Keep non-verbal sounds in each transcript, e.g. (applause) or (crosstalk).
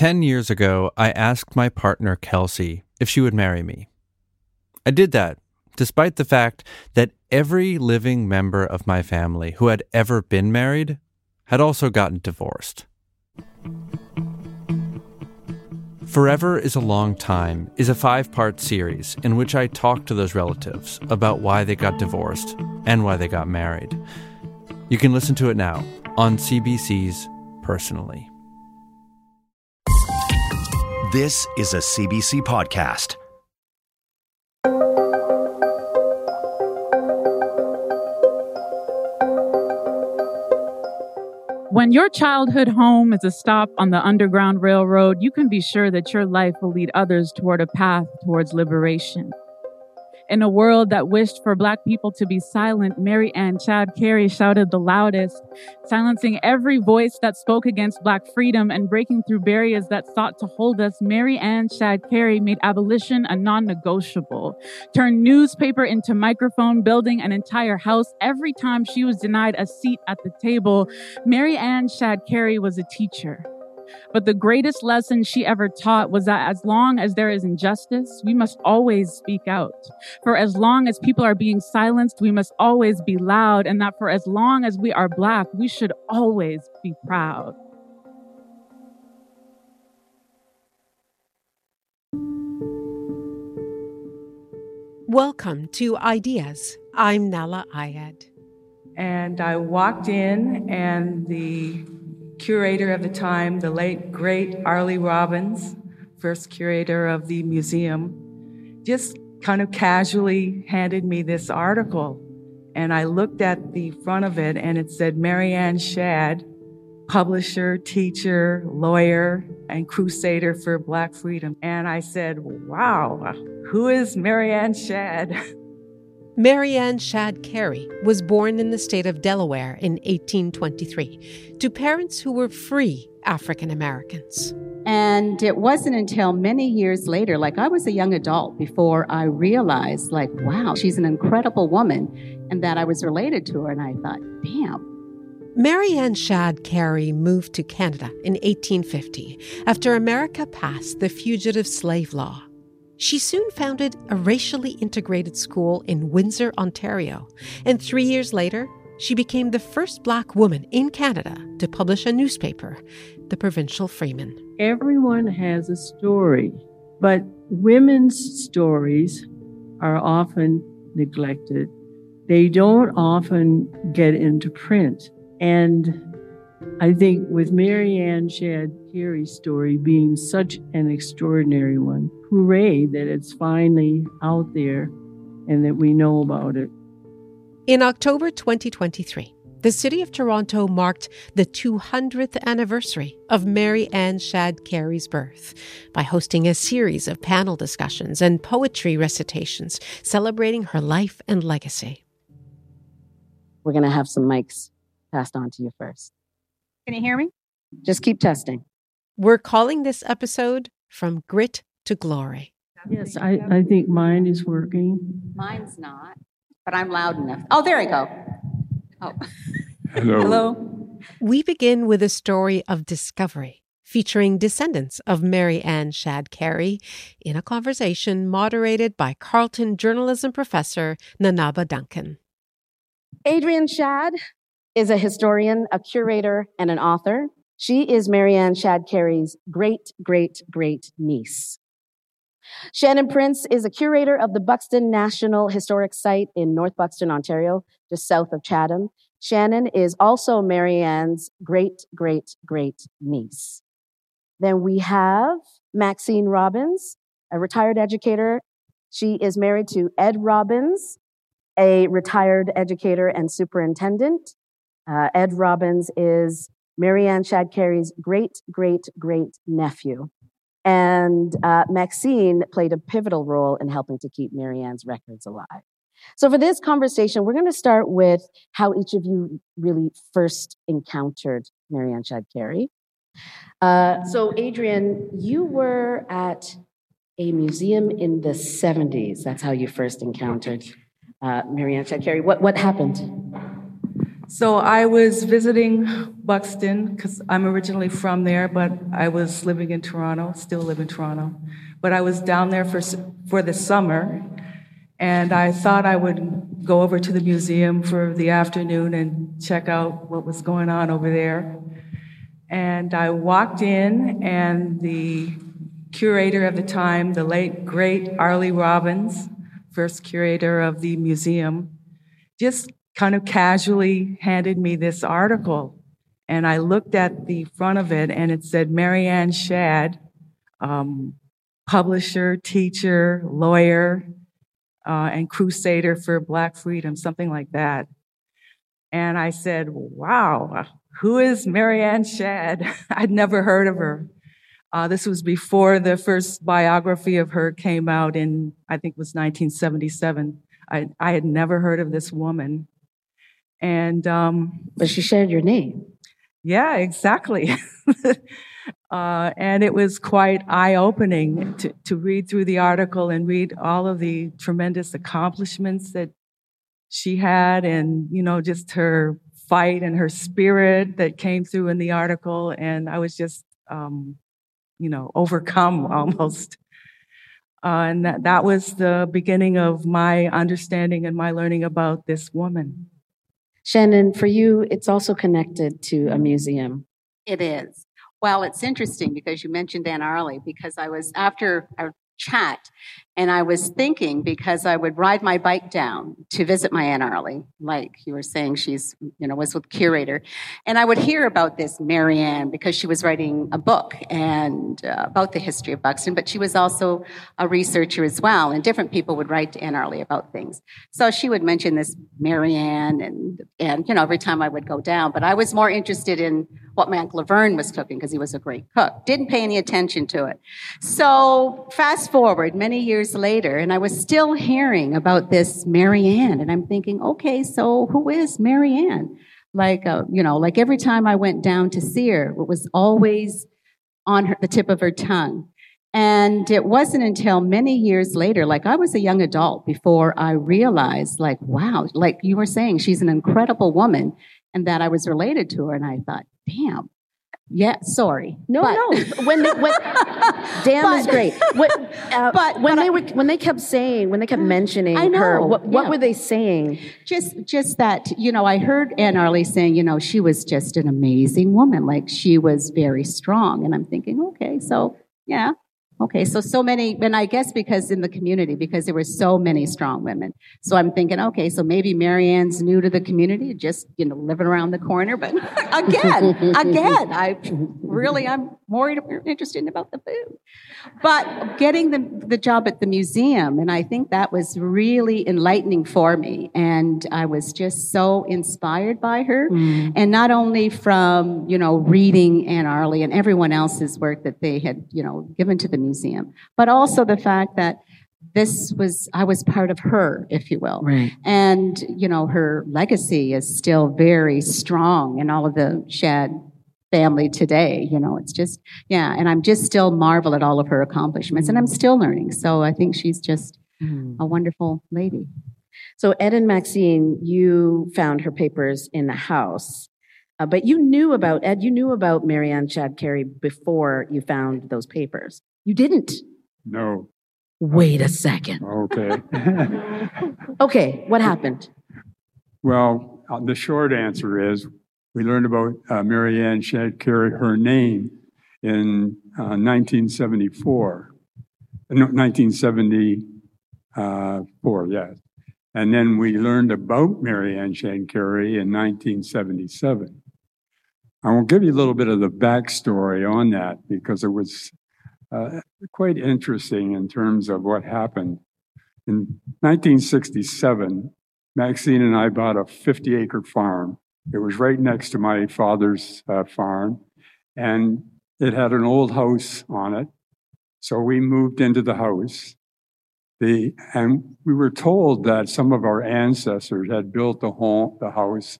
10 years ago, I asked my partner, Kelsey, if she would marry me. I did that despite the fact that every living member of my family who had ever been married had also gotten divorced. Forever is a Long Time is a five part series in which I talk to those relatives about why they got divorced and why they got married. You can listen to it now on CBC's Personally. This is a CBC podcast. When your childhood home is a stop on the Underground Railroad, you can be sure that your life will lead others toward a path towards liberation. In a world that wished for Black people to be silent, Mary Ann Shadd Cary shouted the loudest, silencing every voice that spoke against Black freedom and breaking through barriers that sought to hold us. Mary Ann Shadd Cary made abolition a non negotiable, turned newspaper into microphone, building an entire house every time she was denied a seat at the table. Mary Ann Shadd Cary was a teacher. But the greatest lesson she ever taught was that as long as there is injustice, we must always speak out. For as long as people are being silenced, we must always be loud. And that for as long as we are Black, we should always be proud. Welcome to Ideas. I'm Nahlah Ayed. And I walked in, and the curator of the time, the late, great Arlie Robbins, first curator of the museum, just kind of casually handed me this article. And I looked at the front of it and it said Marianne Ann Shadd, publisher, teacher, lawyer, and crusader for Black freedom. And I said, wow, who is Marianne Ann (laughs) Ann Shadd Cary was born in the state of Delaware in 1823 to parents who were free African Americans. And it wasn't until many years later, like I was a young adult, before I realized, like, wow, she's an incredible woman, and that I was related to her. And I thought, damn. Mary Ann Shadd Cary moved to Canada in 1850 after America passed the Fugitive Slave Law. She soon founded a racially integrated school in Windsor, Ontario, and three years later, she became the first Black woman in Canada to publish a newspaper, the Provincial Freeman. Everyone has a story, but women's stories are often neglected. They don't often get into print. And I think with Mary Ann Shadd Cary's story being such an extraordinary one, hooray that it's finally out there and that we know about it. In October 2023, the city of Toronto marked the 200th anniversary of Mary Ann Shadd Cary's birth by hosting a series of panel discussions and poetry recitations celebrating her life and legacy. We're going to have some mics passed on to you first. Can you hear me? Just keep testing. We're calling this episode From Grit to Glory. Yes, I, I think mine is working. Mine's not, but I'm loud enough. Oh, there I go. Oh. Hello. Hello. We begin with a story of discovery featuring descendants of Mary Ann Shadd Cary in a conversation moderated by Carleton journalism professor Nanaba Duncan. Adrienne Shadd is a historian, a curator, and an author. She is Marianne Ann Shadd Cary's great, great, great niece. Shannon Prince is a curator of the Buxton National Historic Site in North Buxton, Ontario, just south of Chatham. Shannon is also Mary Ann's great, great, great niece. Then we have Maxine Robbins, a retired educator. She is married to Ed Robbins, a retired educator and superintendent. Uh, Ed Robbins is Mary Shadd Cary's great, great, great nephew. And uh, Maxine played a pivotal role in helping to keep Mary Ann's records alive. So for this conversation, we're going to start with how each of you really first encountered Mary Ann Shadd Cary. Uh, so Adrienne, you were at a museum in the 70s. That's how you first encountered uh, Mary Ann Shadd Cary. What, what happened? So I was visiting Buxton because I'm originally from there, but I was living in Toronto, still live in Toronto. But I was down there for, for the summer, and I thought I would go over to the museum for the afternoon and check out what was going on over there. And I walked in, and the curator of the time, the late, great Arlie Robbins, first curator of the museum, just kind of casually handed me this article. And I looked at the front of it and it said Mary Ann Shadd, um, publisher, teacher, lawyer, uh, and crusader for Black freedom, something like that. And I said, wow, who is Mary Ann Shadd? (laughs) I'd never heard of her. Uh, this was before the first biography of her came out in, I think it was 1977. I, I had never heard of this woman. And, um, but she shared your name. Yeah, exactly. (laughs) uh, and it was quite eye opening to, to read through the article and read all of the tremendous accomplishments that she had and, you know, just her fight and her spirit that came through in the article. And I was just, um, you know, overcome (laughs) almost. Uh, and that, that was the beginning of my understanding and my learning about this woman. Shannon, for you, it's also connected to a museum. It is. Well, it's interesting because you mentioned Aunt Arlie because I was after our chat and I was thinking because I would ride my bike down to visit my Aunt Arlie, like you were saying, she's, you know, was with curator. And I would hear about this Mary Ann because she was writing a book and uh, about the history of Buxton, but she was also a researcher as well. And different people would write to Aunt Arlie about things. So she would mention this Mary Ann and, and, you know, every time I would go down, but I was more interested in what my Uncle Laverne was cooking because he was a great cook. Didn't pay any attention to it. So fast forward many years years later, and I was still hearing about this Mary Marianne, and I'm thinking, okay, so who is Mary Marianne? Like, uh, you know, like every time I went down to see her, it was always on her, the tip of her tongue. And it wasn't until many years later, like I was a young adult before I realized, like, wow, like you were saying, she's an incredible woman and that I was related to her. And I thought, damn, yeah, sorry. No, but, no. (laughs) When they, when (laughs) damn but, is great. What, uh, but when but they I, were when they kept saying when they kept mentioning I know, her, what, what yeah. were they saying? Just just that you know, I heard Aunt Arlie saying, you know, she was just an amazing woman. Like she was very strong, and I'm thinking, okay, so yeah, Okay, so so many, and I guess because in the community, because there were so many strong women. So I'm thinking, okay, so maybe Mary Ann's new to the community, just you know, living around the corner. But (laughs) again, again, I really I'm more interested about the food. But getting the the job at the museum, and I think that was really enlightening for me, and I was just so inspired by her, mm. and not only from you know reading Aunt Arlie and everyone else's work that they had you know given to the museum museum, but also the fact that this was I was part of her, if you will. Right. And you know, her legacy is still very strong in all of the Shadd family today. You know, it's just yeah, and I'm just still marvel at all of her accomplishments, and I'm still learning. So I think she's just mm. a wonderful lady. So Ed and Maxine, you found her papers in the house. Uh, but you knew about Ed, you knew about Mary Ann Shadd Cary before you found those papers. You didn't. No. Wait a second. Okay. (laughs) okay, what happened? Well, uh, the short answer is we learned about uh, Mary Ann Shadd Cary, her name, in uh, 1974. Uh, no, 1974, yes. And then we learned about Mary Ann Shadd Cary in 1977. I will give you a little bit of the backstory on that because it was uh, quite interesting in terms of what happened. In 1967, Maxine and I bought a 50 acre farm. It was right next to my father's uh, farm, and it had an old house on it. So we moved into the house. The, and we were told that some of our ancestors had built the home, the house,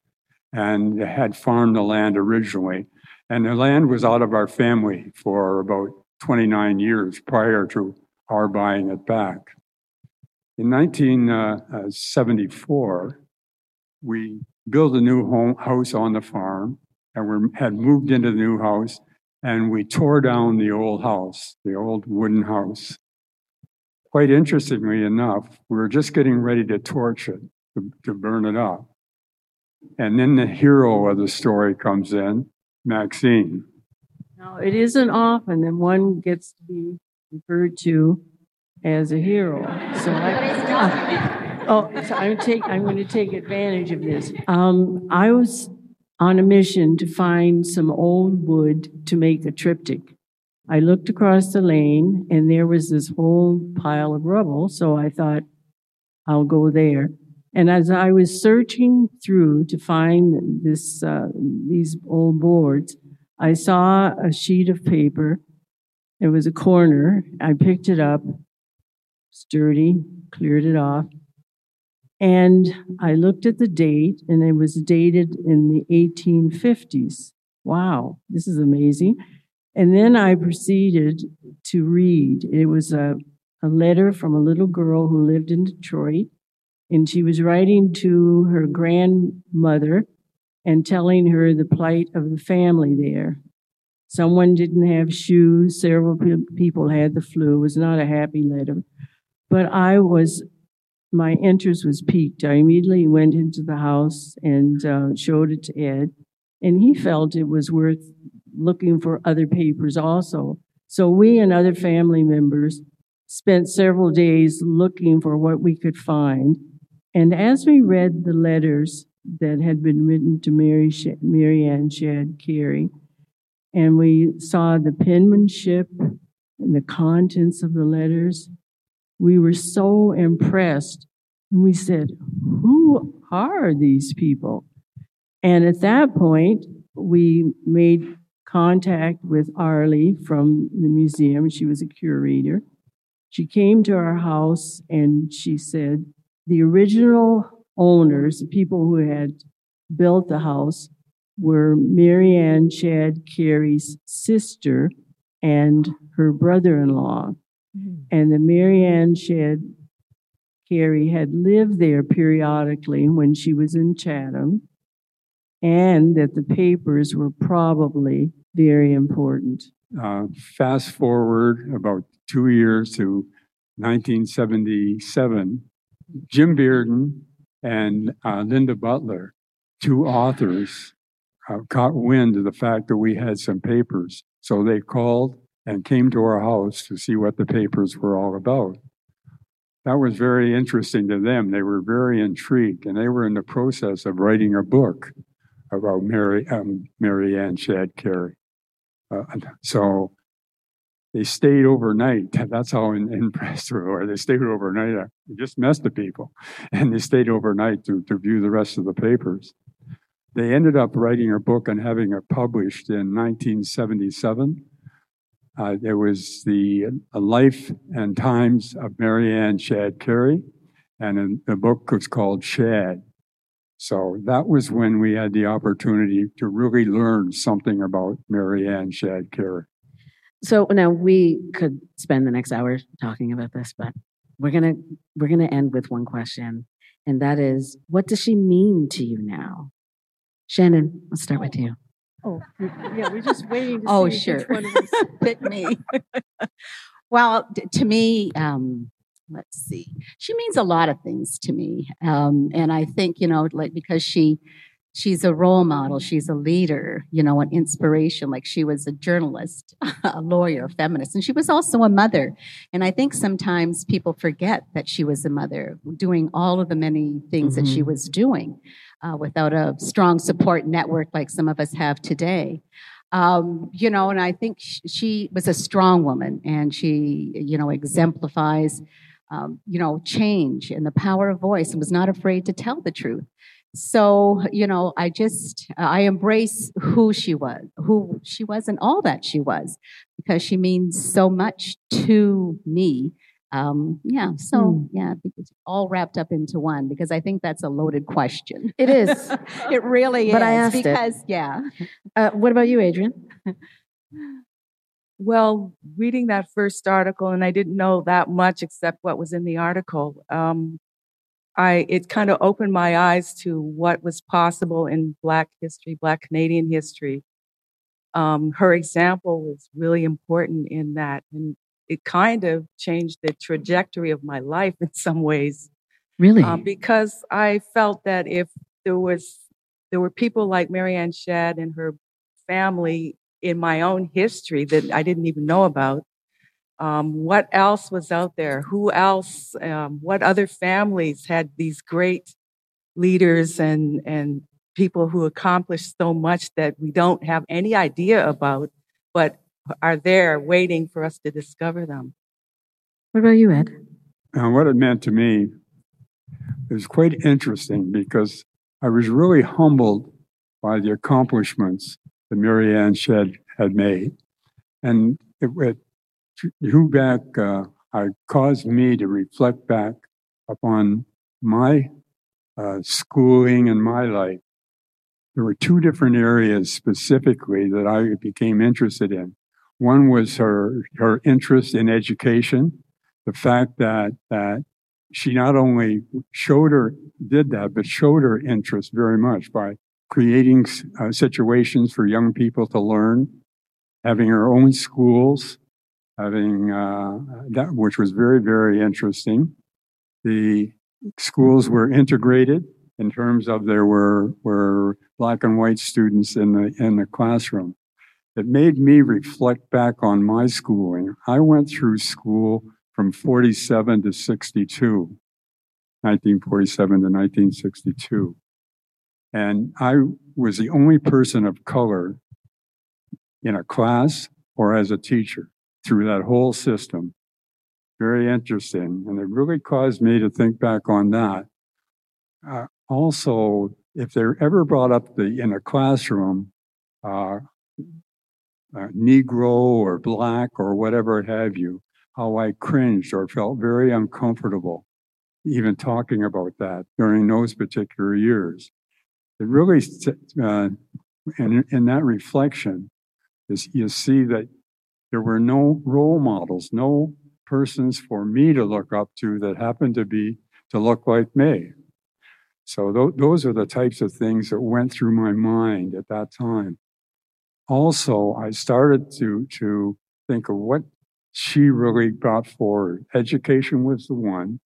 and had farmed the land originally. And the land was out of our family for about 29 years prior to our buying it back. In 1974, uh, we built a new home, house on the farm and we had moved into the new house and we tore down the old house, the old wooden house. Quite interestingly enough, we were just getting ready to torch it, to, to burn it up. And then the hero of the story comes in, Maxine. Now, it isn't often that one gets to be referred to as a hero. So I, oh, so I'm take I'm going to take advantage of this. Um, I was on a mission to find some old wood to make a triptych. I looked across the lane and there was this whole pile of rubble, so I thought I'll go there. And as I was searching through to find this uh, these old boards, I saw a sheet of paper. It was a corner. I picked it up, sturdy, cleared it off, and I looked at the date, and it was dated in the 1850s. Wow, this is amazing. And then I proceeded to read. It was a, a letter from a little girl who lived in Detroit, and she was writing to her grandmother and telling her the plight of the family there. Someone didn't have shoes, several people had the flu. It was not a happy letter. But I was, my interest was piqued. I immediately went into the house and uh, showed it to Ed, and he felt it was worth looking for other papers also. So we and other family members spent several days looking for what we could find. And as we read the letters that had been written to Mary, Ann Shadd Cary, and we saw the penmanship and the contents of the letters, we were so impressed. And we said, Who are these people? And at that point, we made contact with Arlie from the museum. She was a curator. She came to our house and she said, The original owners, the people who had built the house, were Mary Ann Shadd Cary's sister and her brother in law. Mm-hmm. And the Mary Ann Shadd Cary had lived there periodically when she was in Chatham, and that the papers were probably very important. Uh, fast forward about two years to 1977, Jim Bearden and uh, Linda Butler, two authors, uh, caught wind of the fact that we had some papers. So they called and came to our house to see what the papers were all about. That was very interesting to them. They were very intrigued, and they were in the process of writing a book about Mary, um, Mary Ann Shadd Cary. Uh, so they stayed overnight. (laughs) That's how impressed we were. They stayed overnight. Uh, just messed the people. (laughs) And they stayed overnight to, to view the rest of the papers. They ended up writing a book and having it published in 1977. Uh, there was the uh, life and times of Mary Ann Shadd Cary, and the book was called Shadd. So that was when we had the opportunity to really learn something about Mary Ann Shadd Cary. So now we could spend the next hour talking about this, but we're gonna we're gonna end with one question, and that is, what does she mean to you now? Shannon, let's start with you. Oh, yeah, we're just waiting. (laughs) oh, sure. Pick me. (laughs) well, to me, um, let's see. She means a lot of things to me, um, and I think you know, like because she she's a role model, she's a leader, you know, an inspiration. Like she was a journalist, (laughs) a lawyer, a feminist, and she was also a mother. And I think sometimes people forget that she was a mother, doing all of the many things mm-hmm. that she mm-hmm. was doing uh, without a strong support network like some of us have today. Um, you know, and I think she was a strong woman, and she, you know, exemplifies um, you know, change and the power of voice and was not afraid to tell the truth. So, you know, I just, I embrace who she was, who she was and all that she was because she means so much to me. Um, yeah, so mm. yeah, it's all wrapped up into one because I think that's a loaded question. It is. (laughs) it really but is. I asked because, it. yeah. Uh, what about you, Adrienne? (laughs) Well, reading that first article, and I didn't know that much except what was in the article. Um, I it kind of opened my eyes to what was possible in Black history, Black Canadian history. Um, her example was really important in that, and it kind of changed the trajectory of my life in some ways. Really, um, because I felt that if there was there were people like Mary Ann Shadd and her family in my own history that I didn't even know about, um, what else was out there? Who else? Um, what other families had these great leaders and and people who accomplished so much that we don't have any idea about, but are there waiting for us to discover them? What about you, Ed? And uh, what it meant to me is quite interesting because I was really humbled by the accomplishments that Mary Ann Shadd had made. And it, it back, uh, caused me to reflect back upon my uh, schooling and my life. There were two different areas specifically that I became interested in. One was her, her interest in education, the fact that, that she not only showed her, did that, but showed her interest very much by creating uh, situations for young people to learn, having her own schools, having uh, that, which was very, very interesting. The schools were integrated in terms of there were were black and white students in the in the classroom. It made me reflect back on my schooling. I went through school from 47 to 62, 1947 to 1962. And I was the only person of color in a class or as a teacher through that whole system. Very interesting. And it really caused me to think back on that. Uh, also, if they're ever brought up the, in a classroom, uh, uh, Negro or black or whatever have you, how I cringed or felt very uncomfortable even talking about that during those particular years. It really, uh, in, in that reflection, is you see that there were no role models, no persons for me to look up to that happened to be to look like me. So th- those are the types of things that went through my mind at that time. Also, I started to to think of what she really brought forward. Education was the one.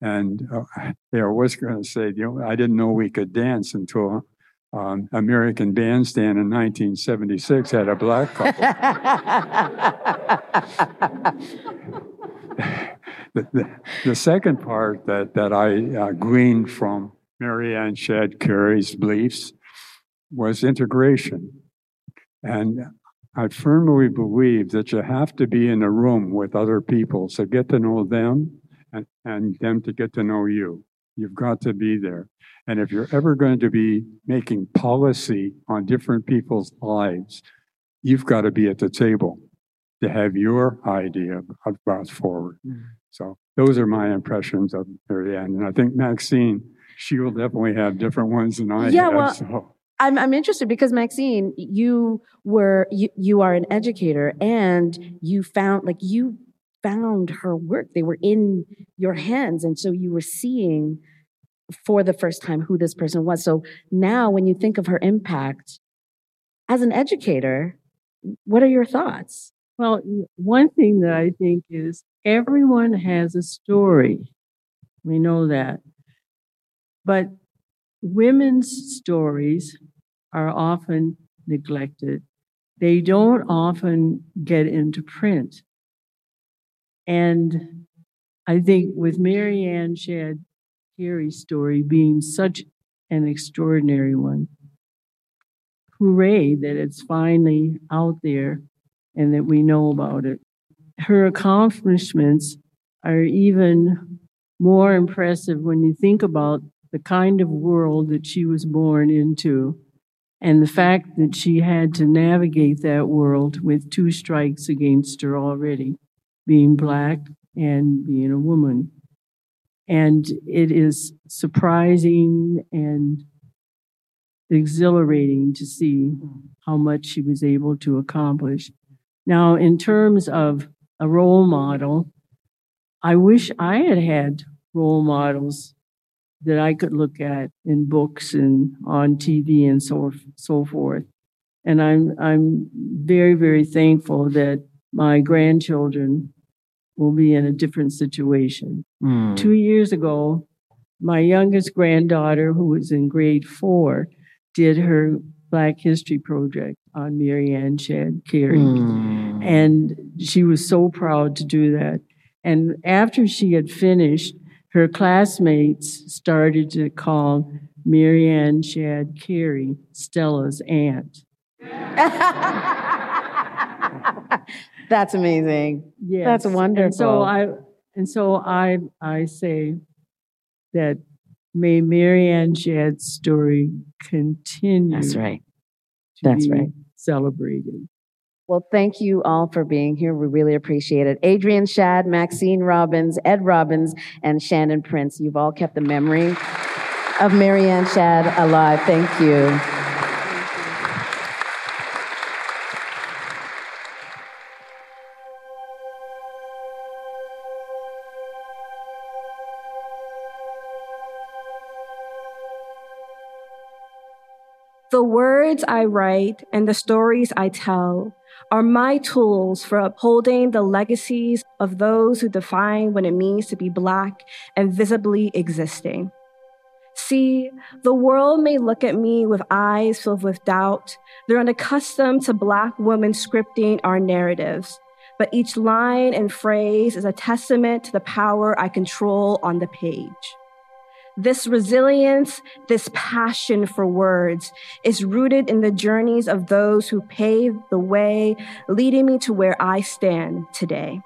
And uh, (laughs) yeah, I was going to say, you know, I didn't know we could dance until um, American Bandstand in 1976 had a black (laughs) couple. the, the, the, second part that, that I uh, gleaned from Mary Ann Shadd Curry's beliefs was integration. And I firmly believe that you have to be in a room with other people to get to know them and, and them to get to know you. You've got to be there. And if you're ever going to be making policy on different people's lives, you've got to be at the table to have your idea of brought forward. Mm-hmm. So those are my impressions of Mary Ann. And I think Maxine, she will definitely have different ones than I yeah, have. Well, so. I'm, I'm interested because Maxine, you were, you, you are an educator and you found, like, you found her work. They were in your hands. And so you were seeing for the first time who this person was. So now when you think of her impact as an educator, what are your thoughts? Well, one thing that I think is everyone has a story. We know that. But women's stories are often neglected. They don't often get into print. And I think with Mary Ann Shadd Cary's story being such an extraordinary one, hooray that it's finally out there and that we know about it. Her accomplishments are even more impressive when you think about the kind of world that she was born into and the fact that she had to navigate that world with two strikes against her already being black and being a woman. And it is surprising and exhilarating to see how much she was able to accomplish. Now, in terms of a role model, I wish I had had role models that I could look at in books and on TV and so so forth. And I'm I'm very very thankful that my grandchildren will be in a different situation. Mm. Two years ago, my youngest granddaughter, who was in grade four, did her Black History Project on Mary Ann Shadd Cary. Mm. And she was so proud to do that. And after she had finished, her classmates started to call Mary Ann Shadd Cary Stella's aunt. (laughs) That's amazing. Yeah, That's wonderful. And so I and so I I say that may Mary Ann Shadd's story continue. That's right. That's right. Celebrated. Well, thank you all for being here. We really appreciate it. Adrienne Shadd, Maxine Robbins, Ed Robbins, and Shannon Prince. You've all kept the memory of Mary Ann Shadd alive. Thank you. The words I write and the stories I tell are my tools for upholding the legacies of those who define what it means to be Black and visibly existing. See, the world may look at me with eyes filled with doubt. They're unaccustomed to Black women scripting our narratives, but each line and phrase is a testament to the power I control on the page. This resilience, this passion for words is rooted in the journeys of those who paved the way, leading me to where I stand today.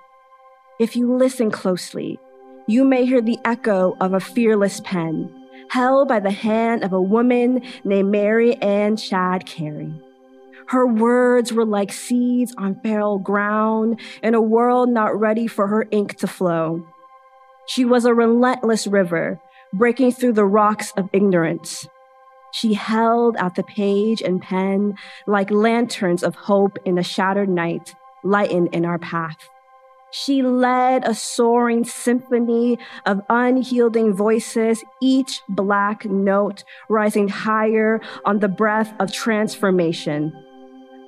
If you listen closely, you may hear the echo of a fearless pen held by the hand of a woman named Mary Ann Shadd Cary. Her words were like seeds on feral ground in a world not ready for her ink to flow. She was a relentless river breaking through the rocks of ignorance. She held out the page and pen like lanterns of hope in a shattered night, lightened in our path. She led a soaring symphony of unyielding voices, each black note rising higher on the breath of transformation.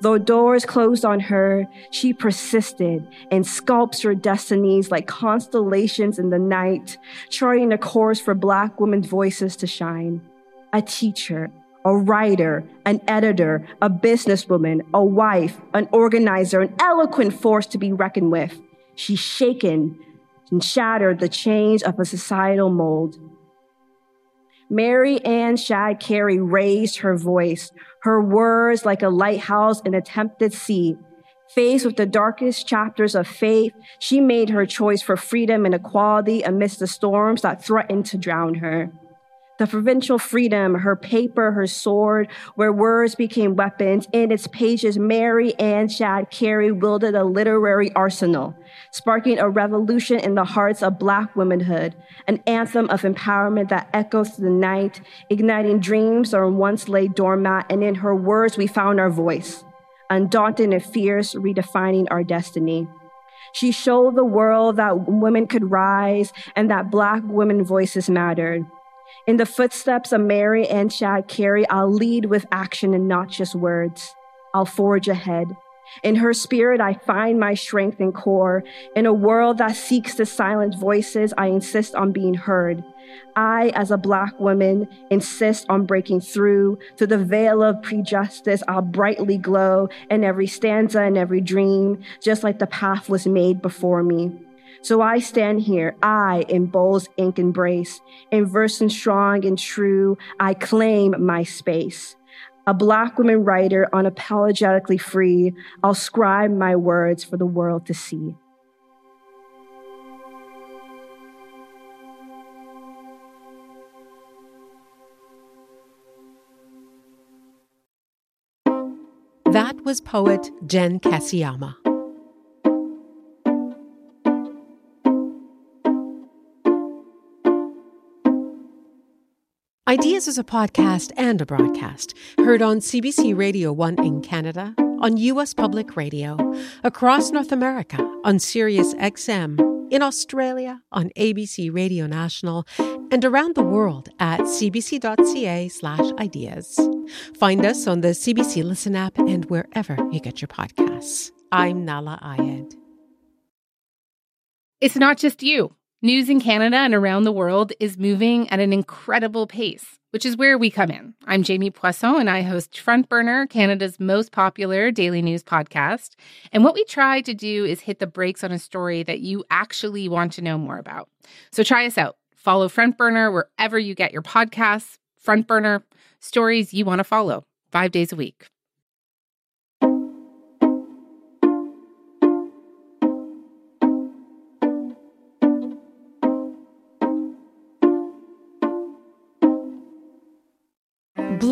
Though doors closed on her, she persisted and sculpts her destinies like constellations in the night, charting a course for Black women's voices to shine. A teacher, a writer, an editor, a businesswoman, a wife, an organizer, an eloquent force to be reckoned with. She shaken and shattered the chains of a societal mold. Mary Ann Shadd Cary raised her voice, her words like a lighthouse in a tempted sea. Faced with the darkest chapters of faith, she made her choice for freedom and equality amidst the storms that threatened to drown her. The provincial freedom, her paper, her sword, where words became weapons. In its pages, Mary Ann Shadd Cary wielded a literary arsenal, sparking a revolution in the hearts of Black womanhood, an anthem of empowerment that echoes through the night, igniting dreams that once lay dormant. And in her words, we found our voice, undaunted and fierce, redefining our destiny. She showed the world that women could rise and that Black women voices mattered. In the footsteps of Mary Ann Shadd Cary, I'll lead with action and not just words. I'll forge ahead. In her spirit, I find my strength and core. In a world that seeks to silence voices, I insist on being heard. I, as a Black woman, insist on breaking through. Through the veil of prejudice, I'll brightly glow in every stanza and every dream, just like the path was made before me. So I stand here, I in Bowles ink embrace, in verse and strong and true, I claim my space. A black woman writer, unapologetically free, I'll scribe my words for the world to see. That was poet Jen Kasiyama. Ideas is a podcast and a broadcast heard on CBC Radio 1 in Canada, on U.S. Public Radio, across North America on Sirius XM in Australia on ABC Radio National, and around the world at cbc.ca/ideas. Find us on the CBC Listen app and wherever you get your podcasts. I'm Nahlah Ayed. It's not just you. News in Canada and around the world is moving at an incredible pace, which is where we come in. I'm Jamie Poisson, and I host Front Burner, Canada's most popular daily news podcast. And what we try to do is hit the brakes on a story that you actually want to know more about. So try us out. Follow Front Burner wherever you get your podcasts. Front Burner, stories you want to follow, five days a week.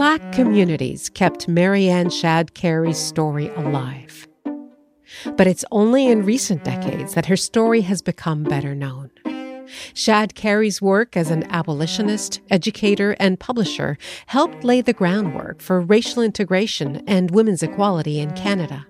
Black communities kept Mary Ann Shadd Cary's story alive. But it's only in recent decades that her story has become better known. Shadd Cary's work as an abolitionist, educator, and publisher helped lay the groundwork for racial integration and women's equality in Canada.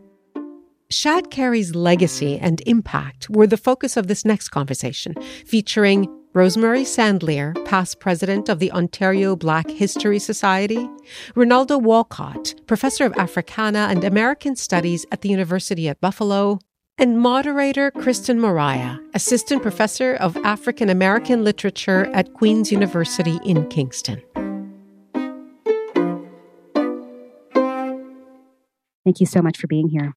Shadd Cary's legacy and impact were the focus of this next conversation, featuring Rosemary Sadlier, past president of the Ontario Black History Society, Rinaldo Walcott, professor of Africana and American Studies at the University at Buffalo, and moderator Kristin Moriah, assistant professor of African American literature at Queen's University in Kingston. Thank you so much for being here.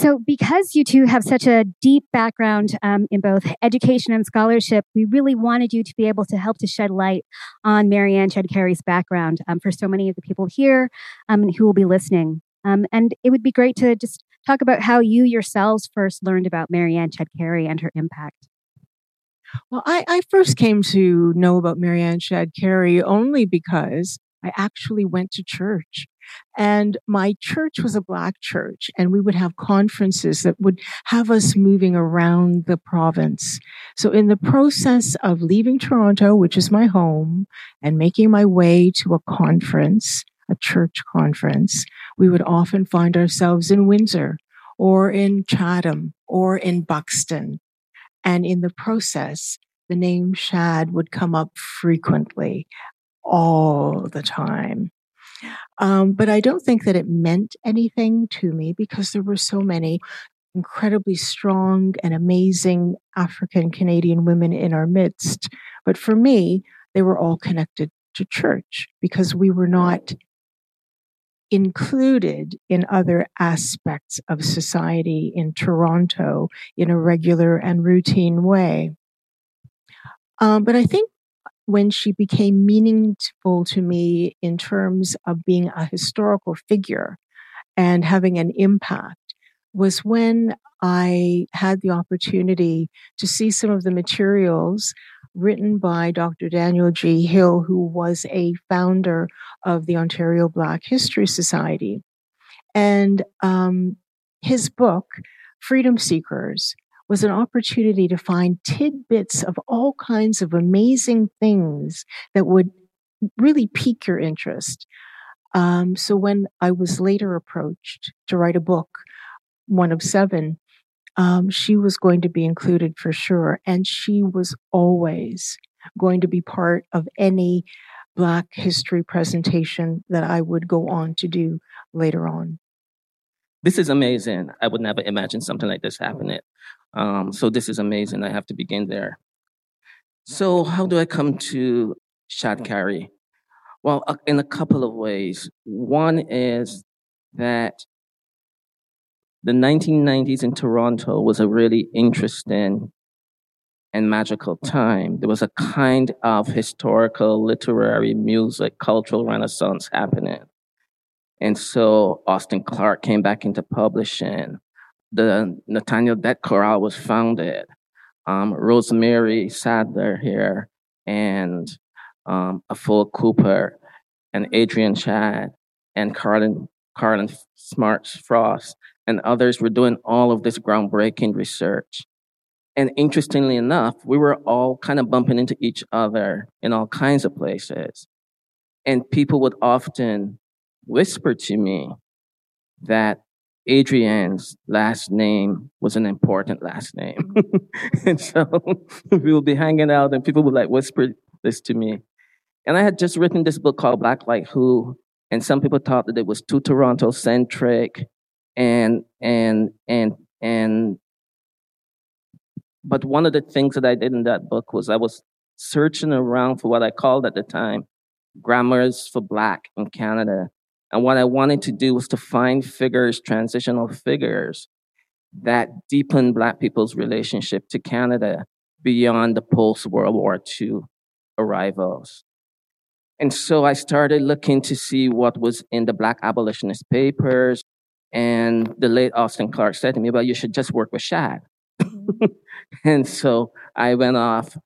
So, because you two have such a deep background um, in both education and scholarship, we really wanted you to be able to help to shed light on Mary Ann Shadd Cary's background um, for so many of the people here um, who will be listening. Um, and it would be great to just talk about how you yourselves first learned about Mary Ann Shadd Cary and her impact. Well, I, I first came to know about Mary Ann Shadd Cary only because I actually went to church. And my church was a black church, and we would have conferences that would have us moving around the province. So, in the process of leaving Toronto, which is my home, and making my way to a conference, a church conference, we would often find ourselves in Windsor or in Chatham or in Buxton. And in the process, the name Shadd would come up frequently, all the time. Um, but I don't think that it meant anything to me because there were so many incredibly strong and amazing African Canadian women in our midst. But for me, they were all connected to church because we were not included in other aspects of society in Toronto in a regular and routine way. Um, but I think when she became meaningful to me in terms of being a historical figure and having an impact was when I had the opportunity to see some of the materials written by Dr. Daniel G. Hill, who was a founder of the Ontario Black History Society. And um, his book, Freedom Seekers, was an opportunity to find tidbits of all kinds of amazing things that would really pique your interest. Um, so when I was later approached to write a book, one of seven, um, she was going to be included for sure. And she was always going to be part of any Black history presentation that I would go on to do later on. This is amazing. I would never imagine something like this happening. Um, so this is amazing. I have to begin there. So how do I come to Shadd Cary? Well, uh, in a couple of ways. One is that the 1990s in Toronto was a really interesting and magical time. There was a kind of historical, literary, music, cultural renaissance happening. And so Austin Clarke came back into publishing the Nathaniel Dett Chorale was founded. Um, Rosemary Sadlier here and um, Afua Cooper and Adrienne Shadd and Karolyn, Karolyn Smardz Frost and others were doing all of this groundbreaking research. And interestingly enough, we were all kind of bumping into each other in all kinds of places. And people would often whisper to me that Adrienne's last name was an important last name. (laughs) and so (laughs) we would be hanging out and people would like whisper this to me. And I had just written this book called Black Like Who, and some people thought that it was too Toronto centric and and and and but one of the things that I did in that book was I was searching around for what I called at the time grammars for black in Canada. And what I wanted to do was to find figures, transitional figures that deepen black people's relationship to Canada beyond the post World War II arrivals. And so I started looking to see what was in the black abolitionist papers. And the late Austin Clarke said to me, well, you should just work with Shadd. Mm-hmm. (laughs) and so I went off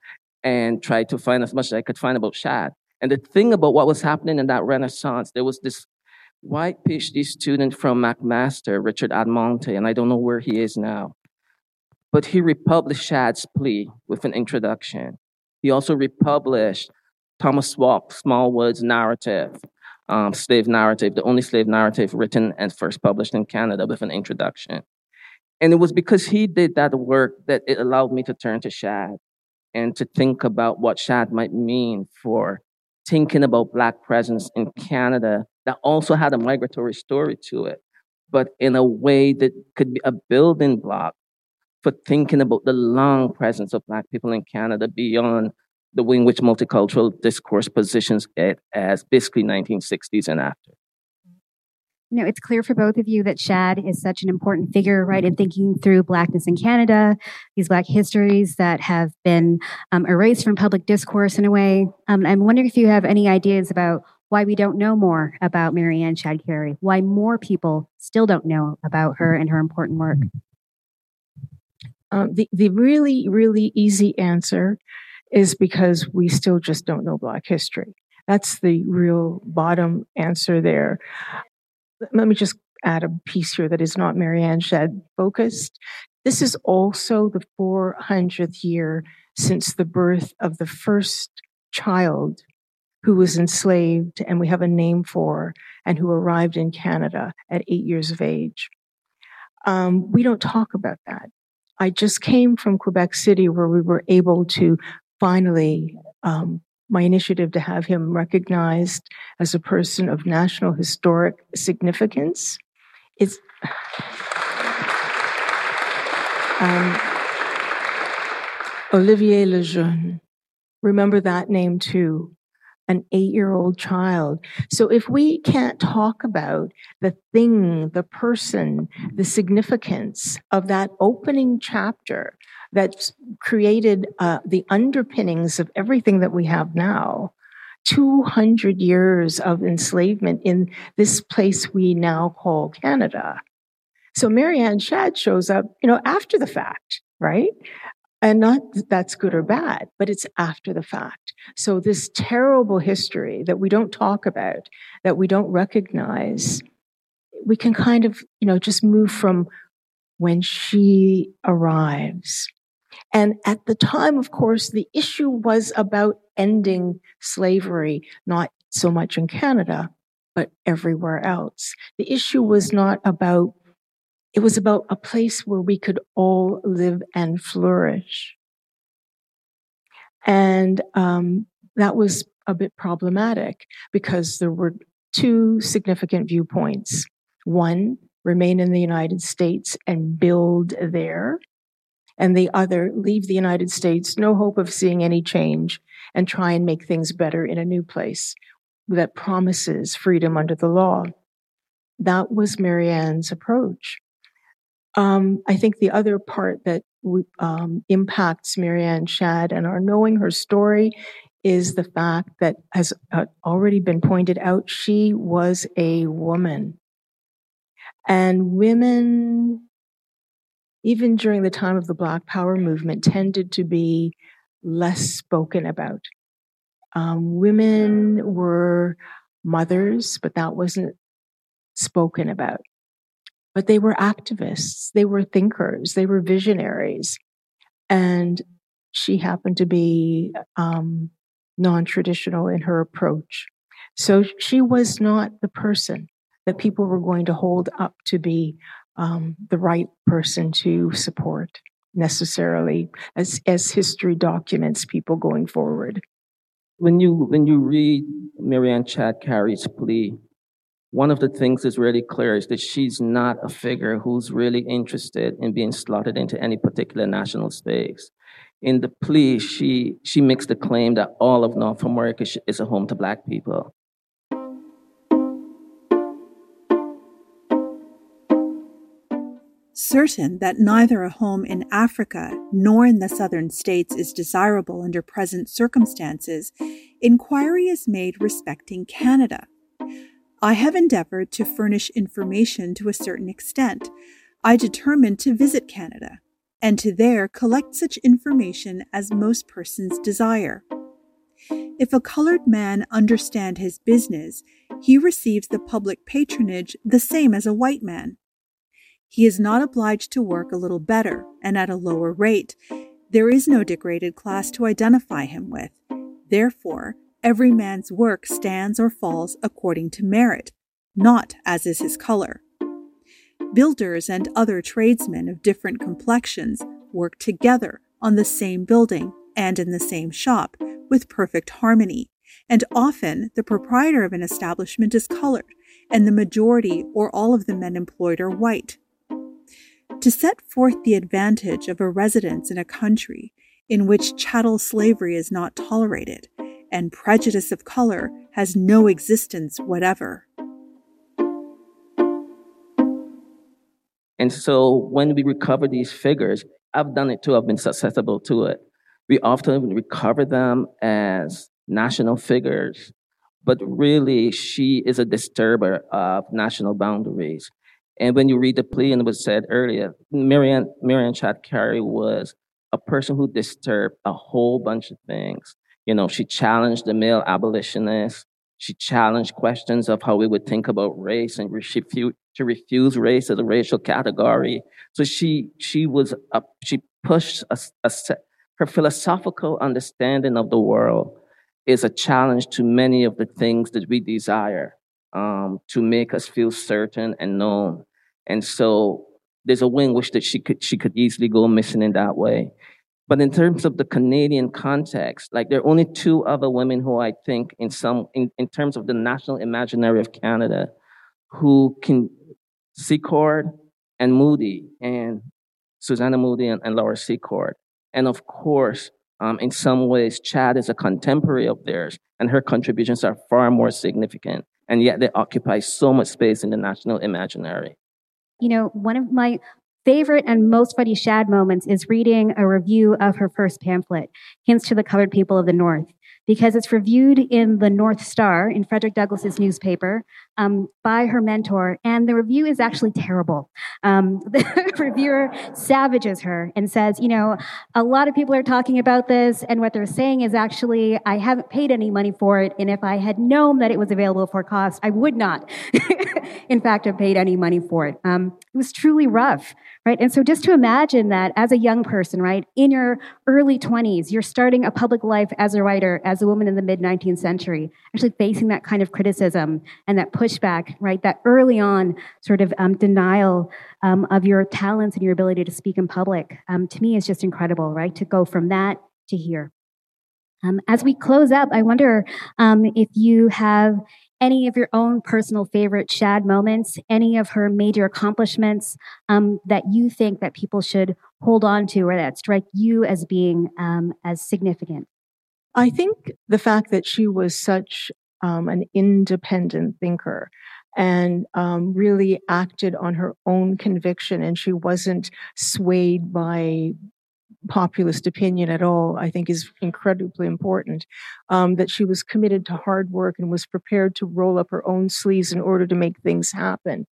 and tried to find as much as I could find about Shadd. And the thing about what was happening in that Renaissance, there was this white PhD student from McMaster, Richard Almonte, and I don't know where he is now. But he republished Shadd's plea with an introduction. He also republished Thomas Swap Smallwood's narrative, um, slave narrative, the only slave narrative written and first published in Canada with an introduction. And it was because he did that work that it allowed me to turn to Shadd and to think about what Shadd might mean for thinking about Black presence in Canada that also had a migratory story to it, but in a way that could be a building block for thinking about the long presence of Black people in Canada beyond the way in which multicultural discourse positions it as basically 1960s and after. You know, it's clear for both of you that Shadd is such an important figure, right, in thinking through Blackness in Canada, these Black histories that have been um, erased from public discourse in a way. Um, I'm wondering if you have any ideas about why we don't know more about Mary Ann Shadd Cary, why more people still don't know about her and her important work. Um, the, the really, really easy answer is because we still just don't know Black history. That's the real bottom answer there. Let me just add a piece here that is not Marianne Shad focused. This is also the 400th year since the birth of the first child who was enslaved and we have a name for and who arrived in Canada at eight years of age. Um, we don't talk about that. I just came from Quebec City where we were able to finally, um, my initiative to have him recognized as a person of national historic significance is. Um, Olivier Lejeune. Remember that name too. An eight year old child. So if we can't talk about the thing, the person, the significance of that opening chapter that created uh, the underpinnings of everything that we have now. 200 years of enslavement in this place we now call Canada. So Mary Ann Shadd shows up, you know, after the fact, right? And not that that's good or bad, but it's after the fact. So this terrible history that we don't talk about, that we don't recognize, we can kind of, you know, just move from when she arrives and at the time, of course, the issue was about ending slavery, not so much in Canada, but everywhere else. The issue was not about, it was about a place where we could all live and flourish. And um, that was a bit problematic because there were two significant viewpoints. One, remain in the United States and build there and the other leave the United States, no hope of seeing any change, and try and make things better in a new place that promises freedom under the law. That was Mary Ann's approach. Um, I think the other part that um, impacts Mary Ann Shadd and our knowing her story is the fact that, has uh, already been pointed out, she was a woman. And women even during the time of the Black Power movement, tended to be less spoken about. Um, women were mothers, but that wasn't spoken about. But they were activists, they were thinkers, they were visionaries. And she happened to be um, non traditional in her approach. So she was not the person that people were going to hold up to be um, the right person to support necessarily as, as history documents people going forward. When you, when you read Mary Ann Shadd Cary's plea, one of the things that's really clear is that she's not a figure who's really interested in being slotted into any particular national space. In the plea, she, she makes the claim that all of North America is a home to Black people. Certain that neither a home in Africa nor in the southern states is desirable under present circumstances, inquiry is made respecting Canada. I have endeavored to furnish information to a certain extent. I determined to visit Canada and to there collect such information as most persons desire. If a colored man understand his business, he receives the public patronage the same as a white man. He is not obliged to work a little better and at a lower rate. There is no degraded class to identify him with. Therefore, every man's work stands or falls according to merit, not as is his color. Builders and other tradesmen of different complexions work together on the same building and in the same shop with perfect harmony, and often the proprietor of an establishment is colored, and the majority or all of the men employed are white. To set forth the advantage of a residence in a country in which chattel slavery is not tolerated and prejudice of color has no existence whatever. And so when we recover these figures, I've done it too, I've been susceptible to it. We often recover them as national figures, but really she is a disturber of national boundaries. And when you read the plea, and it was said earlier, Mary Ann Shadd Cary was a person who disturbed a whole bunch of things. You know, she challenged the male abolitionists. She challenged questions of how we would think about race and she to refuse race as a racial category. So she, she was, a, she pushed a, a, her philosophical understanding of the world is a challenge to many of the things that we desire um, to make us feel certain and known. And so there's a wing in which that she could she could easily go missing in that way. But in terms of the Canadian context, like there are only two other women who I think in some in, in terms of the national imaginary of Canada who can Secord and Moodie and Susanna Moodie and, and Laura Secord. And of course, um, in some ways, Shadd is a contemporary of theirs, and her contributions are far more significant. And yet they occupy so much space in the national imaginary. You know, one of my favorite and most funny Shadd moments is reading a review of her first pamphlet, Hints to the Colored People of the North, because it's reviewed in the North Star, in Frederick Douglass's newspaper, um, by her mentor, and the review is actually terrible. Um, (laughs) the reviewer savages her and says, you know, a lot of people are talking about this, and what they're saying is actually, I haven't paid any money for it, and if I had known that it was available for cost, I would not, (laughs) in fact, have paid any money for it. Um, it was truly rough right? And so just to imagine that as a young person, right, in your early 20s, you're starting a public life as a writer, as a woman in the mid 19th century, actually facing that kind of criticism and that pushback, right, that early on sort of um, denial um, of your talents and your ability to speak in public, um, to me is just incredible, right, to go from that to here. Um, as we close up, I wonder um, if you have any of your own personal favorite Shadd moments, any of her major accomplishments um, that you think that people should hold on to or that strike you as being um, as significant? I think the fact that she was such um, an independent thinker and um, really acted on her own conviction and she wasn't swayed by populist opinion at all, I think is incredibly important. Um, that she was committed to hard work and was prepared to roll up her own sleeves in order to make things happen.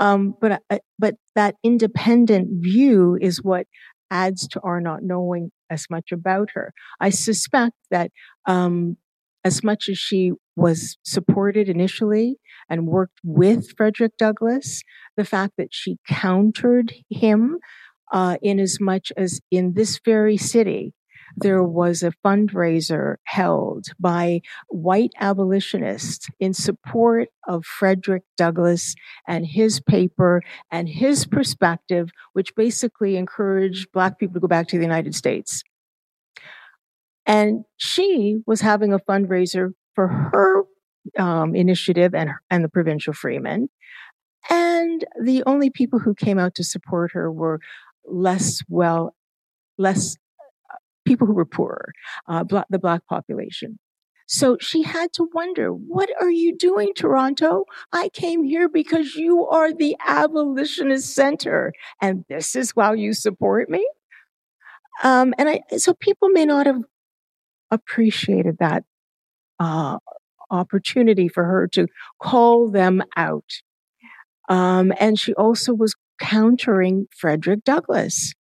Um, but uh, but that independent view is what adds to our not knowing as much about her. I suspect that um, as much as she was supported initially and worked with Frederick Douglass, the fact that she countered him uh, in as much as in this very city, there was a fundraiser held by white abolitionists in support of Frederick Douglass and his paper and his perspective, which basically encouraged Black people to go back to the United States. And she was having a fundraiser for her um, initiative and, and the provincial freemen. And the only people who came out to support her were less well, less uh, people who were poorer, uh, black, the black population. So she had to wonder, what are you doing, Toronto? I came here because you are the abolitionist center, and this is why you support me. Um, and I, so people may not have appreciated that uh, opportunity for her to call them out. Um, and she also was countering Frederick Douglass,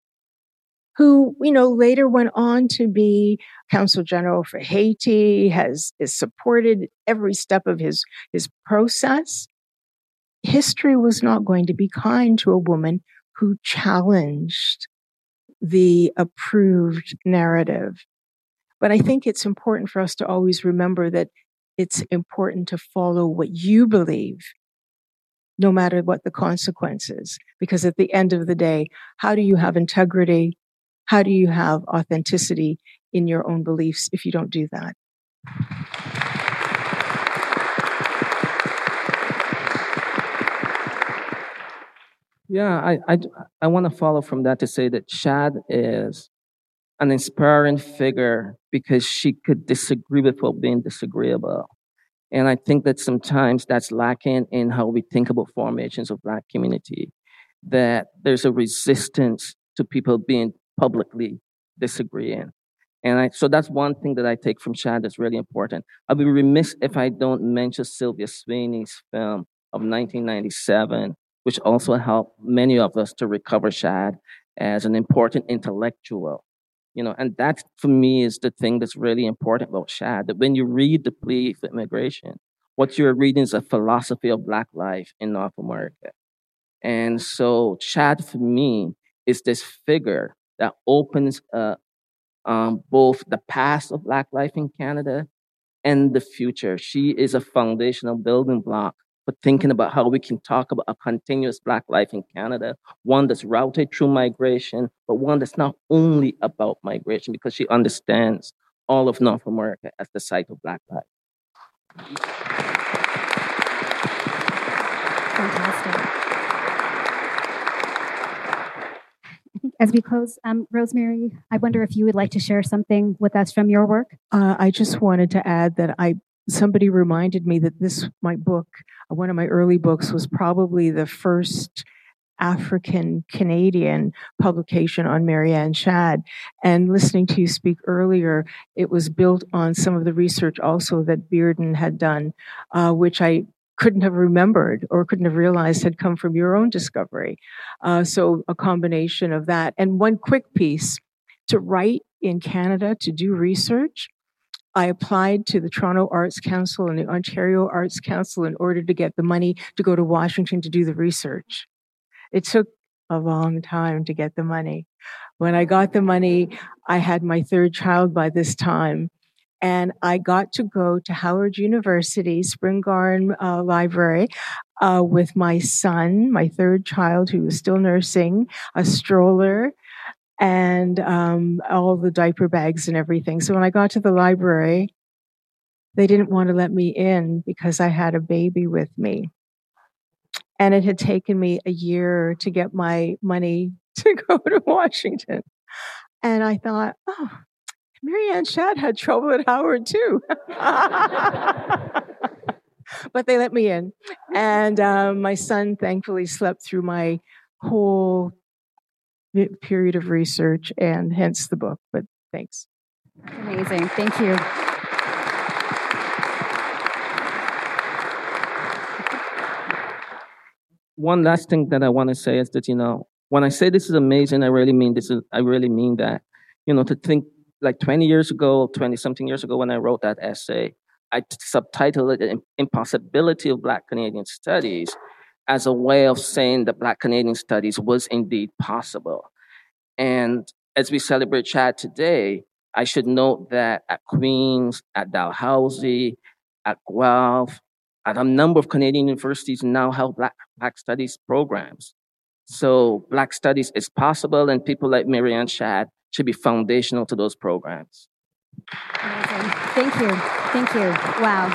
who, you know, later went on to be Consul General for Haiti, has, has supported every step of his, his process. History was not going to be kind to a woman who challenged the approved narrative. But I think it's important for us to always remember that it's important to follow what you believe, no matter what the consequences. Because at the end of the day, how do you have integrity? How do you have authenticity in your own beliefs if you don't do that? Yeah, I, I, I want to follow from that to say that Shadd is an inspiring figure because she could disagree with what being disagreeable. And I think that sometimes that's lacking in how we think about formations of Black community, that there's a resistance to people being publicly disagreeing. And I, so that's one thing that I take from Shadd that's really important. I'd be remiss if I don't mention Sylvia Sweeney's film of 1997, which also helped many of us to recover Shadd as an important intellectual you know, and that for me is the thing that's really important about Shadd. That when you read the plea for immigration, what you're reading is a philosophy of Black life in North America. And so Shadd for me is this figure that opens up um, both the past of Black life in Canada and the future. She is a foundational building block but thinking about how we can talk about a continuous Black life in Canada, one that's routed through migration, but one that's not only about migration because she understands all of North America as the site of Black life. Fantastic. As we close, um, Rosemary, I wonder if you would like to share something with us from your work. Uh, I just wanted to add that I somebody reminded me that this my book one of my early books was probably the first African Canadian publication on Mary Ann Shadd. And listening to you speak earlier, it was built on some of the research also that Bearden had done, uh, which I couldn't have remembered or couldn't have realized had come from your own discovery. Uh, so a combination of that. And one quick piece to write in Canada to do research I applied to the Toronto Arts Council and the Ontario Arts Council in order to get the money to go to Washington to do the research. It took a long time to get the money. When I got the money, I had my third child by this time. And I got to go to Howard University, Spingarn uh, Library, uh, with my son, my third child, who was still nursing, a stroller, and um, all the diaper bags and everything. So when I got to the library, they didn't want to let me in because I had a baby with me. And it had taken me a year to get my money (laughs) to go to Washington. And I thought, oh, Mary Ann Shadd had trouble at Howard too. (laughs) but they let me in. And um, my son thankfully slept through my whole period of research and hence the book. But thanks. Amazing. Thank you. One last thing that I want to say is that, you know, when I say this is amazing, I really mean this is, I really mean that. You know, to think like 20 years ago, 20 something years ago when I wrote that essay, I subtitled it Impossibility of Black Canadian Studies as a way of saying that Black Canadian studies was indeed possible. And as we celebrate Shadd today, I should note that at Queen's, at Dalhousie, at Guelph, at a number of Canadian universities now have Black, Black Studies programs. So Black Studies is possible, and people like Mary Ann Shadd should be foundational to those programs. Amazing. Thank you. Thank you. Wow.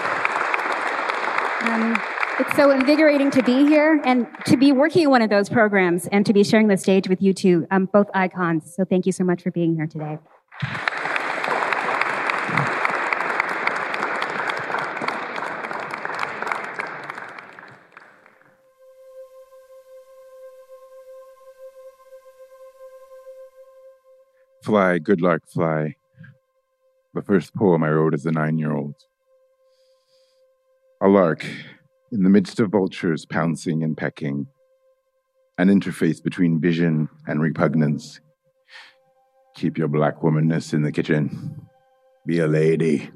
Um, it's so invigorating to be here and to be working in one of those programs and to be sharing the stage with you two, um, both icons. So thank you so much for being here today. Fly, good luck, fly. The first poem I wrote as a nine year old. A lark, in the midst of vultures pouncing and pecking, an interface between vision and repugnance. Keep your black womanness in the kitchen. Be a lady,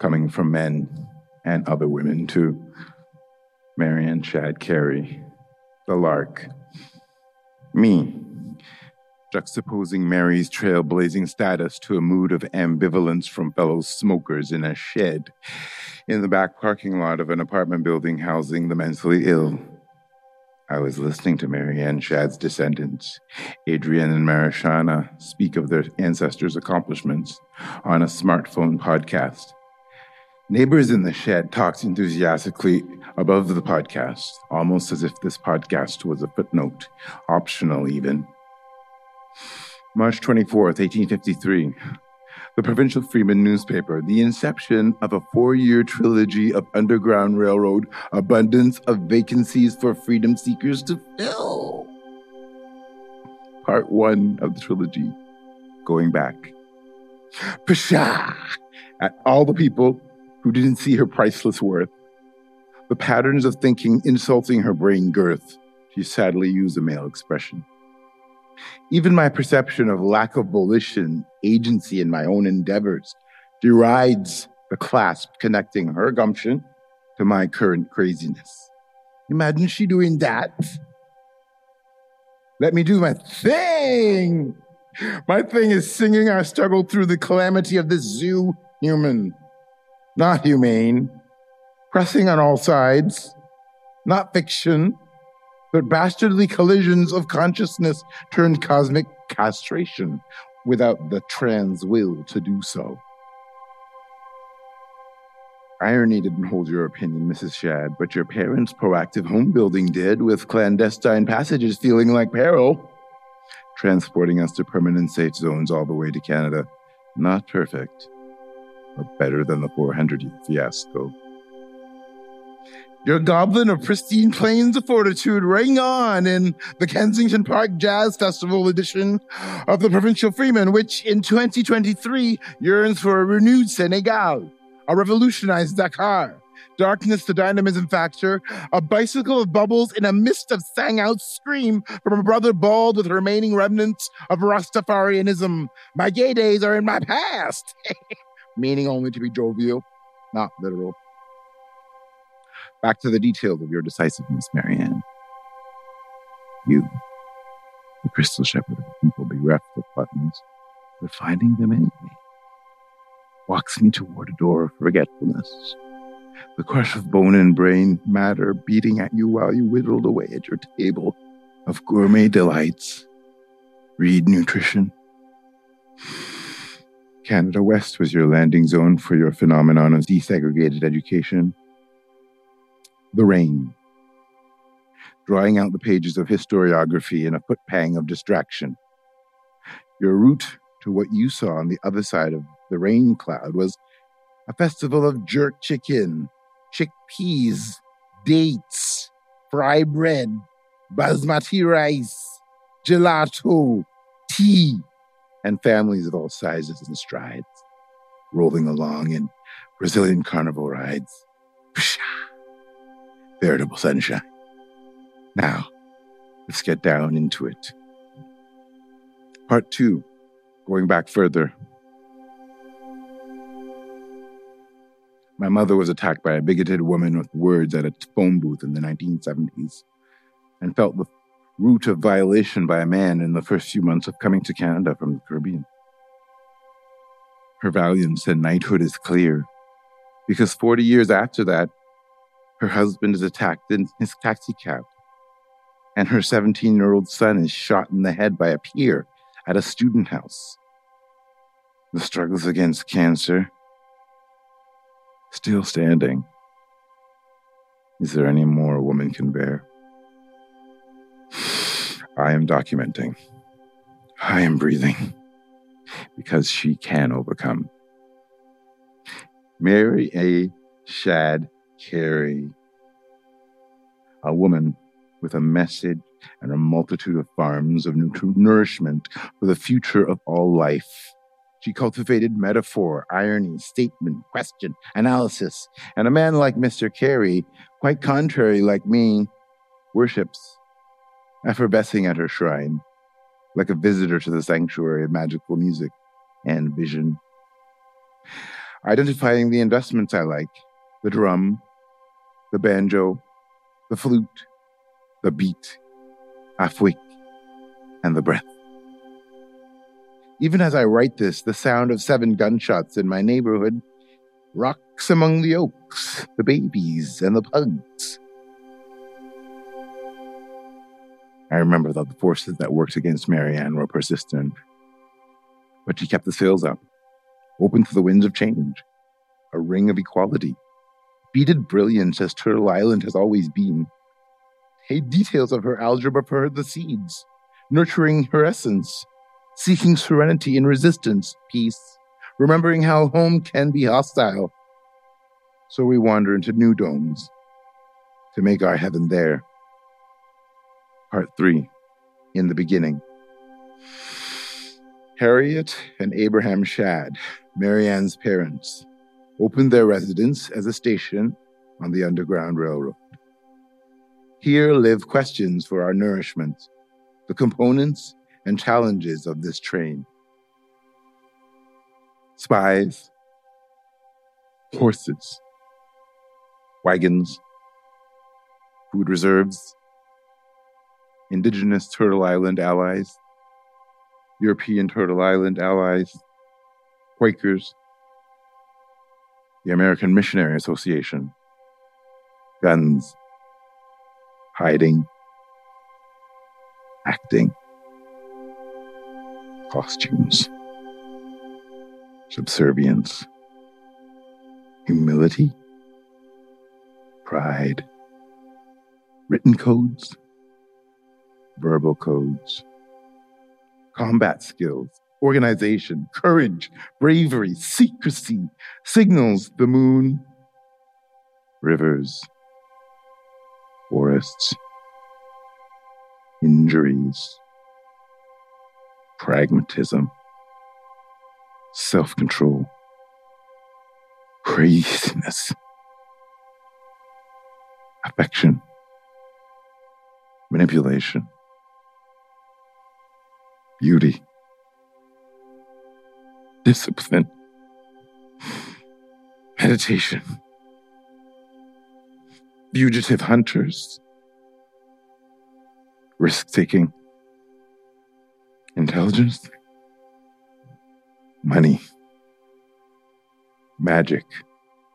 coming from men and other women too. Mary Ann Shadd Cary, The Lark. Me, juxtaposing Mary's trailblazing status to a mood of ambivalence from fellow smokers in a shed in the back parking lot of an apartment building housing the mentally ill. I was listening to Mary Ann Shadd's descendants, Adrienne and Marishana, speak of their ancestors' accomplishments on a smartphone podcast. Neighbors in the shed talked enthusiastically above the podcast, almost as if this podcast was a footnote, optional even. March 24th, 1853. The Provincial Freeman newspaper, the inception of a four year trilogy of Underground Railroad abundance of vacancies for freedom seekers to fill. Part one of the trilogy, going back. Pshaw! At all the people who didn't see her priceless worth. The patterns of thinking insulting her brain girth. She sadly used a male expression. Even my perception of lack of volition, agency in my own endeavors derides the clasp connecting her gumption to my current craziness. Imagine she doing that. Let me do my thing. My thing is singing our struggle through the calamity of this zoo human, not humane, pressing on all sides, not fiction, but bastardly collisions of consciousness turned cosmic castration without the trans will to do so. Irony didn't hold your opinion, Mrs. Shadd, but your parents' proactive home building did, with clandestine passages feeling like peril, transporting us to permanent safe zones all the way to Canada. Not perfect, but better than the 400 year fiasco. Your goblin of pristine plains of fortitude ring on in the Kensington Park Jazz Festival edition of the Provincial Freeman, which in 2023 yearns for a renewed Senegal, a revolutionized Dakar, darkness to dynamism factor, a bicycle of bubbles in a mist of sang out scream from a brother bald with remaining remnants of Rastafarianism. My gay days are in my past, (laughs) meaning only to be jovial, not literal. Back to the details of your decisiveness, Mary Ann. You, the crystal shepherd of a people bereft of buttons, but finding them anyway, walks me toward a door of forgetfulness. The crush of bone and brain matter beating at you while you whittled away at your table of gourmet delights. Read nutrition. Canada West was your landing zone for your phenomenon of desegregated education the rain, drawing out the pages of historiography in a foot pang of distraction. Your route to what you saw on the other side of the rain cloud was a festival of jerk chicken, chickpeas, dates, fry bread, basmati rice, gelato, tea, and families of all sizes and strides, rolling along in Brazilian carnival rides. Pshaw veritable sunshine. Now, let's get down into it. Part two, going back further. My mother was attacked by a bigoted woman with words at a phone booth in the 1970s and felt the root of violation by a man in the first few months of coming to Canada from the Caribbean. Her valiance and knighthood is clear, because 40 years after that, her husband is attacked in his taxicab, and her 17 year old son is shot in the head by a peer at a student house. The struggles against cancer still standing. Is there any more a woman can bear? I am documenting. I am breathing because she can overcome. Mary A. Shadd Cary, a woman with a message and a multitude of farms of nourishment for the future of all life. She cultivated metaphor, irony, statement, question, analysis, and a man like Mr. Cary, quite contrary like me, worships, effervescing at her shrine, like a visitor to the sanctuary of magical music and vision. Identifying the investments I like the drum, the banjo, the flute, the beat, Afweek, and the breath. Even as I write this, the sound of seven gunshots in my neighborhood rocks among the oaks, the babies, and the pugs. I remember that the forces that worked against Mary Ann were persistent, but she kept the sails up, open to the winds of change, a ring of equality, beaded brilliance as Turtle Island has always been. Hey, details of her algebra for the seeds, nurturing her essence, seeking serenity in resistance, peace, remembering how home can be hostile. So we wander into new domes to make our heaven there. Part 3 In the Beginning. Harriet and Abraham Shadd, Marianne's parents, opened their residence as a station on the Underground Railroad. Here live questions for our nourishment, the components and challenges of this train. Spies, horses, wagons, food reserves, indigenous Turtle Island allies, European Turtle Island allies, Quakers, the American Missionary Association, guns, hiding, acting costumes, subservience, humility, pride, written codes, verbal codes, combat skills, organization, courage, bravery, secrecy, signals, the moon, rivers, forests, injuries, pragmatism, self control, craziness, affection, manipulation, beauty, discipline, meditation, fugitive hunters, risk taking. Intelligence, money, magic,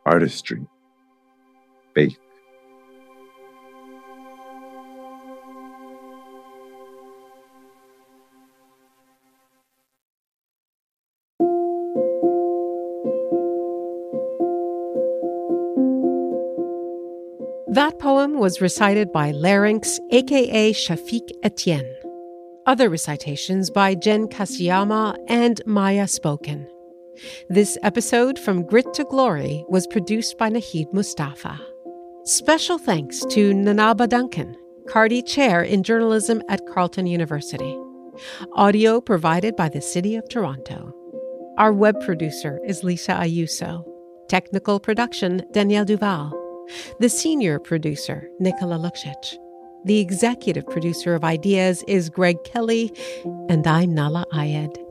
artistry, faith. Was recited by Larynx, aka Shafiq Etienne. Other recitations by Jen Kasiyama and Maya Spoken. This episode from Grit to Glory was produced by Nahid Mustafa. Special thanks to Nanaba Duncan, Carty Chair in Journalism at Carleton University. Audio provided by the City of Toronto. Our web producer is Lisa Ayuso. Technical production, Danielle Duval. The senior producer, Nicola Luksic. The executive producer of Ideas is Greg Kelly, and I'm Nahlah Ayed.